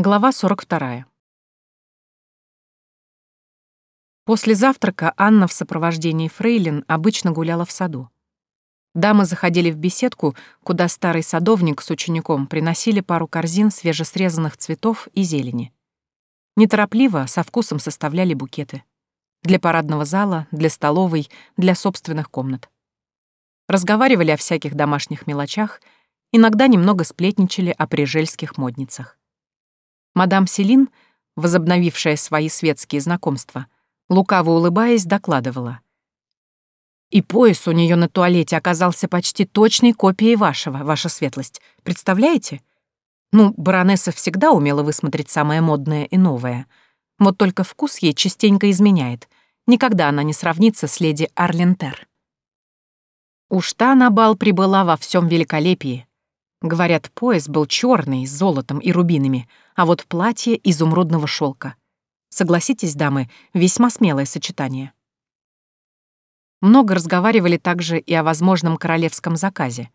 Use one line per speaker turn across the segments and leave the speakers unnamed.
Глава 42. После завтрака Анна в сопровождении Фрейлин обычно гуляла в саду. Дамы заходили в беседку, куда старый садовник с учеником приносили пару корзин свежесрезанных цветов и зелени. Неторопливо, со вкусом составляли букеты. Для парадного зала, для столовой, для собственных комнат. Разговаривали о всяких домашних мелочах, иногда немного сплетничали о прижельских модницах. Мадам Селин, возобновившая свои светские знакомства, лукаво улыбаясь, докладывала — и пояс у нее на туалете оказался почти точной копией вашего, ваша светлость. Представляете? Ну, баронесса всегда умела высмотреть самое модное и новое. Вот только вкус ей частенько изменяет. Никогда она не сравнится с леди Арлентер. Уж та на бал прибыла во всем великолепии. Говорят, пояс был черный, с золотом и рубинами, а вот платье изумрудного шелка. Согласитесь, дамы, весьма смелое сочетание. Много разговаривали также и о возможном королевском заказе.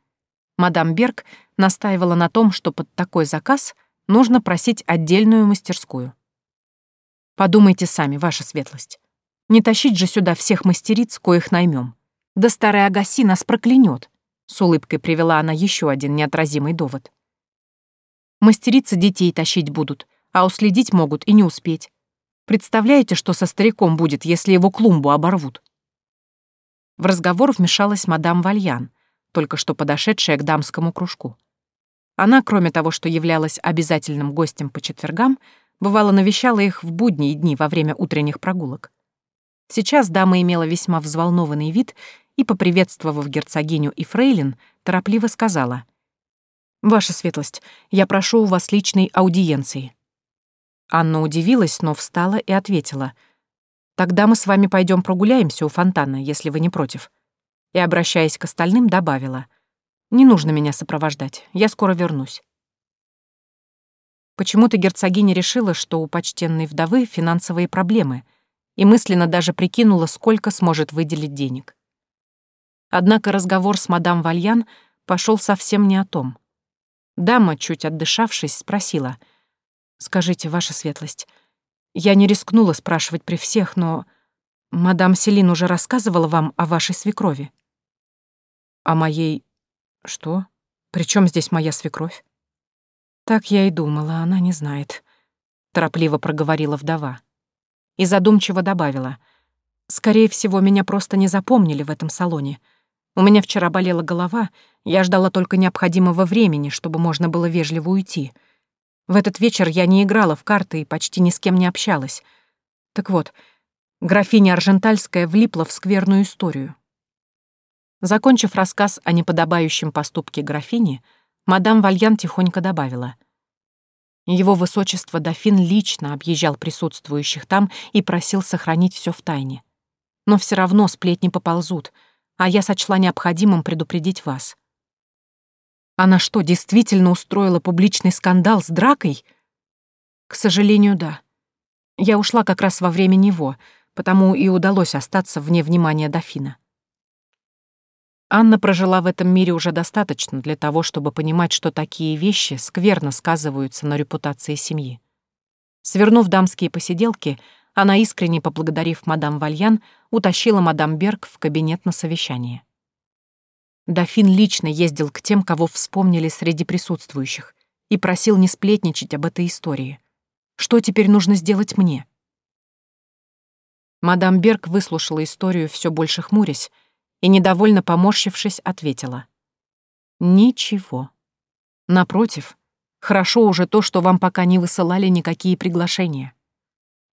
Мадам Берг настаивала на том, что под такой заказ нужно просить отдельную мастерскую. Подумайте сами, ваша светлость. Не тащить же сюда всех мастериц, коих наймем. Да старая Агаси нас проклянет. С улыбкой привела она еще один неотразимый довод. Мастерицы детей тащить будут, а уследить могут и не успеть. Представляете, что со стариком будет, если его клумбу оборвут? В разговор вмешалась мадам Вальян, только что подошедшая к дамскому кружку. Она, кроме того, что являлась обязательным гостем по четвергам, бывало навещала их в будние дни во время утренних прогулок. Сейчас дама имела весьма взволнованный вид и, поприветствовав герцогиню и фрейлин, торопливо сказала «Ваша светлость, я прошу у вас личной аудиенции». Анна удивилась, но встала и ответила — Тогда мы с вами пойдем прогуляемся у фонтана, если вы не против». И, обращаясь к остальным, добавила. «Не нужно меня сопровождать, я скоро вернусь». Почему-то герцогиня решила, что у почтенной вдовы финансовые проблемы, и мысленно даже прикинула, сколько сможет выделить денег. Однако разговор с мадам Вальян пошел совсем не о том. Дама, чуть отдышавшись, спросила. «Скажите, ваша светлость, я не рискнула спрашивать при всех, но... Мадам Селин уже рассказывала вам о вашей свекрови. О моей... Что? Причем здесь моя свекровь? Так я и думала, она не знает. Торопливо проговорила вдова. И задумчиво добавила. Скорее всего, меня просто не запомнили в этом салоне. У меня вчера болела голова, я ждала только необходимого времени, чтобы можно было вежливо уйти — в этот вечер я не играла в карты и почти ни с кем не общалась. Так вот, графиня Аржентальская влипла в скверную историю. Закончив рассказ о неподобающем поступке графини, мадам Вальян тихонько добавила. Его высочество дофин лично объезжал присутствующих там и просил сохранить все в тайне. Но все равно сплетни поползут, а я сочла необходимым предупредить вас. Она что, действительно устроила публичный скандал с дракой? К сожалению, да. Я ушла как раз во время него, потому и удалось остаться вне внимания дофина. Анна прожила в этом мире уже достаточно для того, чтобы понимать, что такие вещи скверно сказываются на репутации семьи. Свернув дамские посиделки, она, искренне поблагодарив мадам Вальян, утащила мадам Берг в кабинет на совещание. Дофин лично ездил к тем, кого вспомнили среди присутствующих, и просил не сплетничать об этой истории. Что теперь нужно сделать мне? Мадам Берг выслушала историю все больше хмурясь и, недовольно поморщившись, ответила. «Ничего. Напротив, хорошо уже то, что вам пока не высылали никакие приглашения.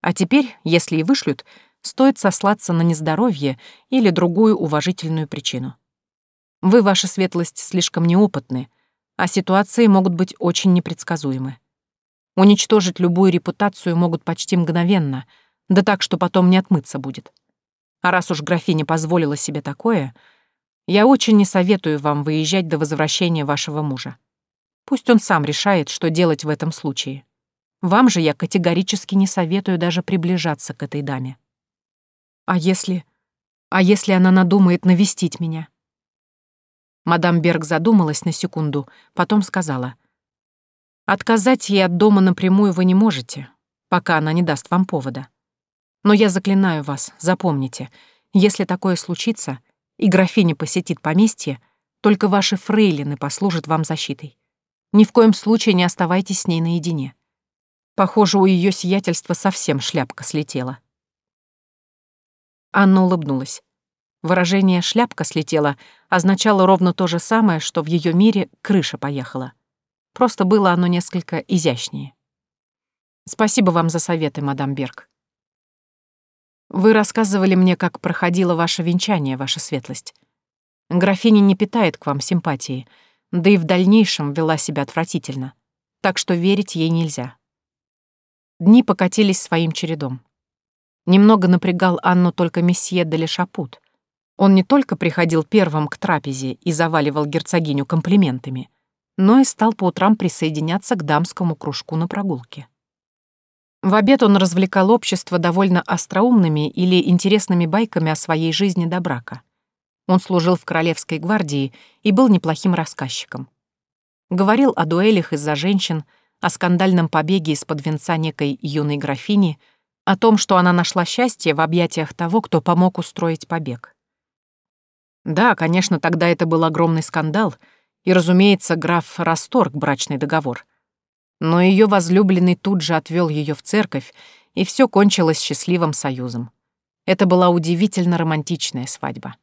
А теперь, если и вышлют, стоит сослаться на нездоровье или другую уважительную причину. Вы, ваша светлость, слишком неопытны, а ситуации могут быть очень непредсказуемы. Уничтожить любую репутацию могут почти мгновенно, да так, что потом не отмыться будет. А раз уж графиня позволила себе такое, я очень не советую вам выезжать до возвращения вашего мужа. Пусть он сам решает, что делать в этом случае. Вам же я категорически не советую даже приближаться к этой даме. А если... А если она надумает навестить меня? Мадам Берг задумалась на секунду, потом сказала. Отказать ей от дома напрямую вы не можете, пока она не даст вам повода. Но я заклинаю вас, запомните, если такое случится, и графиня посетит поместье, только ваши фрейлины послужат вам защитой. Ни в коем случае не оставайтесь с ней наедине. Похоже, у ее сиятельства совсем шляпка слетела. Анна улыбнулась. Выражение «шляпка слетела» означало ровно то же самое, что в ее мире крыша поехала. Просто было оно несколько изящнее. Спасибо вам за советы, мадам Берг. Вы рассказывали мне, как проходило ваше венчание, ваша светлость. Графиня не питает к вам симпатии, да и в дальнейшем вела себя отвратительно, так что верить ей нельзя. Дни покатились своим чередом. Немного напрягал Анну только месье де Лешапут. Он не только приходил первым к трапезе и заваливал герцогиню комплиментами, но и стал по утрам присоединяться к дамскому кружку на прогулке. В обед он развлекал общество довольно остроумными или интересными байками о своей жизни до брака. Он служил в Королевской гвардии и был неплохим рассказчиком. Говорил о дуэлях из-за женщин, о скандальном побеге из-под венца некой юной графини, о том, что она нашла счастье в объятиях того, кто помог устроить побег. Да, конечно, тогда это был огромный скандал, и, разумеется, граф расторг брачный договор. Но ее возлюбленный тут же отвел ее в церковь, и все кончилось счастливым союзом. Это была удивительно романтичная свадьба.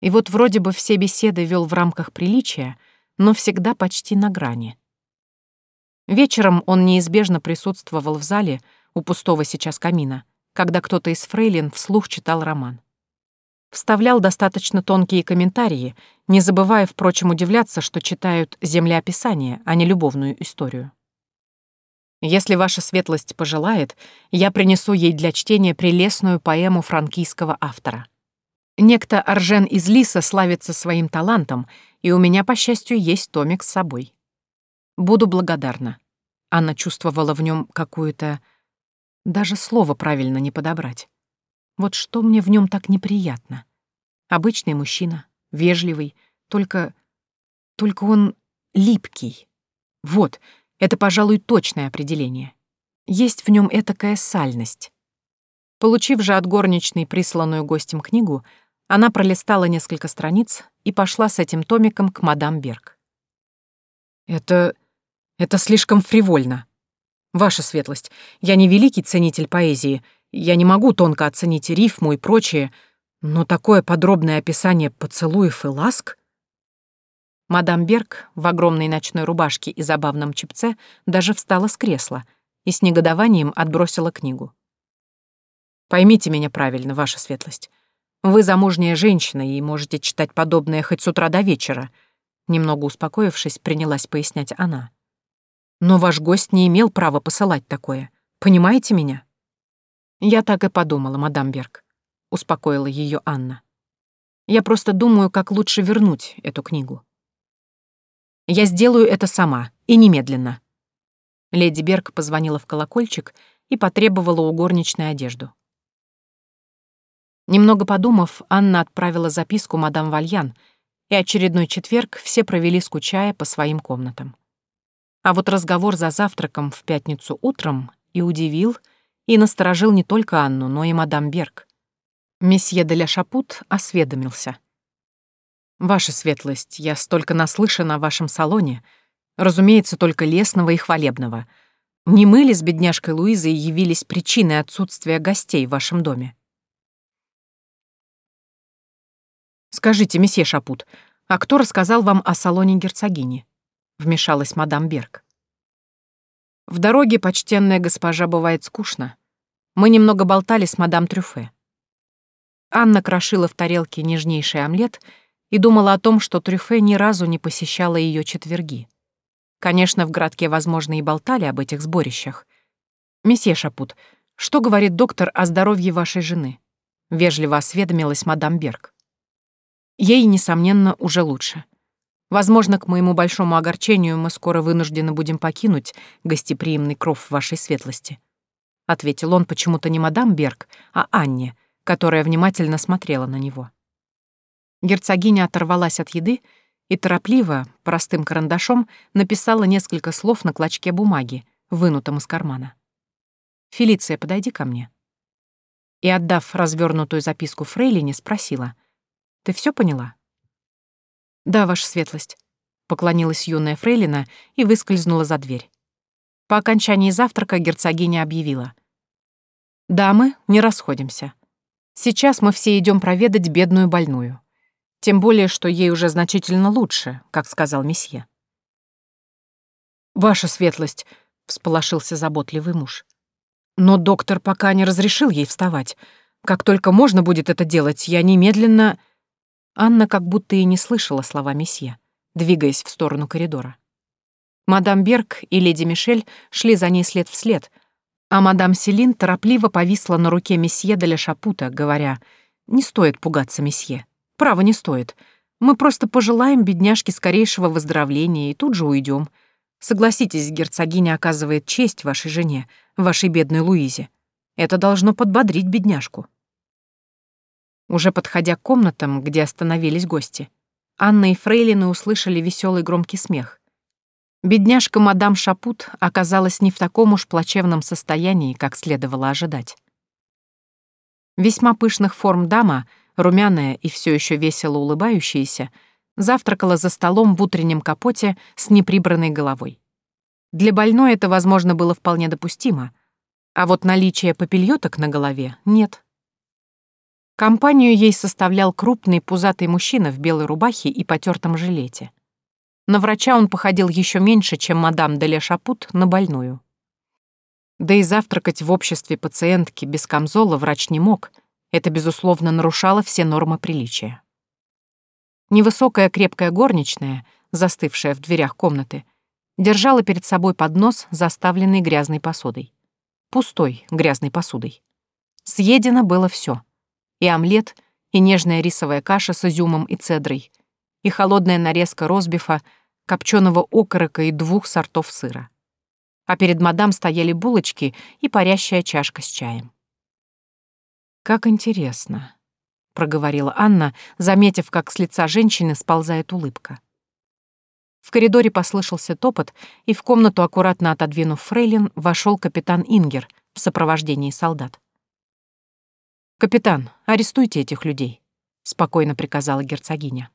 И вот вроде бы все беседы вел в рамках приличия, но всегда почти на грани. Вечером он неизбежно присутствовал в зале у пустого сейчас камина, когда кто-то из фрейлин вслух читал роман. Вставлял достаточно тонкие комментарии, не забывая, впрочем, удивляться, что читают землеописание, а не любовную историю. Если ваша светлость пожелает, я принесу ей для чтения прелестную поэму франкийского автора. Некто Аржен из Лиса славится своим талантом, и у меня, по счастью, есть томик с собой. Буду благодарна. Анна чувствовала в нем какую-то... Даже слово правильно не подобрать. Вот что мне в нем так неприятно. Обычный мужчина, вежливый, только... Только он липкий. Вот, это, пожалуй, точное определение. Есть в нем этакая сальность. Получив же от горничной присланную гостем книгу, она пролистала несколько страниц и пошла с этим томиком к мадам Берг. «Это... Это слишком фривольно. Ваша светлость, я не великий ценитель поэзии, я не могу тонко оценить рифму и прочее, но такое подробное описание поцелуев и ласк... Мадам Берг в огромной ночной рубашке и забавном чепце даже встала с кресла и с негодованием отбросила книгу. «Поймите меня правильно, ваша светлость. Вы замужняя женщина и можете читать подобное хоть с утра до вечера», немного успокоившись, принялась пояснять она. Но ваш гость не имел права посылать такое. Понимаете меня? Я так и подумала, мадам Берг, успокоила ее Анна. Я просто думаю, как лучше вернуть эту книгу. Я сделаю это сама и немедленно. Леди Берг позвонила в колокольчик и потребовала у горничной одежду. Немного подумав, Анна отправила записку мадам Вальян, и очередной четверг все провели, скучая по своим комнатам. А вот разговор за завтраком в пятницу утром и удивил, и насторожил не только Анну, но и мадам Берг. Месье де ля Шапут осведомился. «Ваша светлость, я столько наслышан о вашем салоне. Разумеется, только лесного и хвалебного. Не мы ли с бедняжкой Луизой явились причиной отсутствия гостей в вашем доме?» «Скажите, месье Шапут, а кто рассказал вам о салоне герцогини?» — вмешалась мадам Берг. «В дороге, почтенная госпожа, бывает скучно. Мы немного болтали с мадам Трюфе. Анна крошила в тарелке нежнейший омлет и думала о том, что Трюфе ни разу не посещала ее четверги. Конечно, в городке, возможно, и болтали об этих сборищах. «Месье Шапут, что говорит доктор о здоровье вашей жены?» — вежливо осведомилась мадам Берг. Ей, несомненно, уже лучше. Возможно, к моему большому огорчению мы скоро вынуждены будем покинуть гостеприимный кров вашей светлости», — ответил он почему-то не мадам Берг, а Анне, которая внимательно смотрела на него. Герцогиня оторвалась от еды и торопливо, простым карандашом, написала несколько слов на клочке бумаги, вынутом из кармана. «Фелиция, подойди ко мне». И, отдав развернутую записку Фрейлине, спросила. «Ты все поняла?» «Да, ваша светлость», — поклонилась юная Фрейлина и выскользнула за дверь. По окончании завтрака герцогиня объявила. «Дамы, не расходимся. Сейчас мы все идем проведать бедную больную. Тем более, что ей уже значительно лучше, как сказал месье. «Ваша светлость», — всполошился заботливый муж. «Но доктор пока не разрешил ей вставать. Как только можно будет это делать, я немедленно...» Анна как будто и не слышала слова месье, двигаясь в сторону коридора. Мадам Берг и леди Мишель шли за ней след в след, а мадам Селин торопливо повисла на руке месье де Шапута, говоря, «Не стоит пугаться месье. Право не стоит. Мы просто пожелаем бедняжке скорейшего выздоровления и тут же уйдем. Согласитесь, герцогиня оказывает честь вашей жене, вашей бедной Луизе. Это должно подбодрить бедняжку. Уже подходя к комнатам, где остановились гости, Анна и Фрейлины услышали веселый громкий смех. Бедняжка мадам Шапут оказалась не в таком уж плачевном состоянии, как следовало ожидать. Весьма пышных форм дама румяная и все еще весело улыбающаяся, завтракала за столом в утреннем капоте с неприбранной головой. Для больной это, возможно, было вполне допустимо, а вот наличие попельёток на голове нет. Компанию ей составлял крупный пузатый мужчина в белой рубахе и потертом жилете. На врача он походил еще меньше, чем мадам Деля Шапут на больную. Да и завтракать в обществе пациентки без камзола врач не мог — это, безусловно, нарушало все нормы приличия. Невысокая крепкая горничная, застывшая в дверях комнаты, держала перед собой поднос, заставленный грязной посудой. Пустой грязной посудой. Съедено было все: И омлет, и нежная рисовая каша с изюмом и цедрой, и холодная нарезка розбифа, копченого окорока и двух сортов сыра. А перед мадам стояли булочки и парящая чашка с чаем. «Как интересно», — проговорила Анна, заметив, как с лица женщины сползает улыбка. В коридоре послышался топот, и в комнату, аккуратно отодвинув фрейлин, вошел капитан Ингер в сопровождении солдат. «Капитан, арестуйте этих людей», — спокойно приказала герцогиня.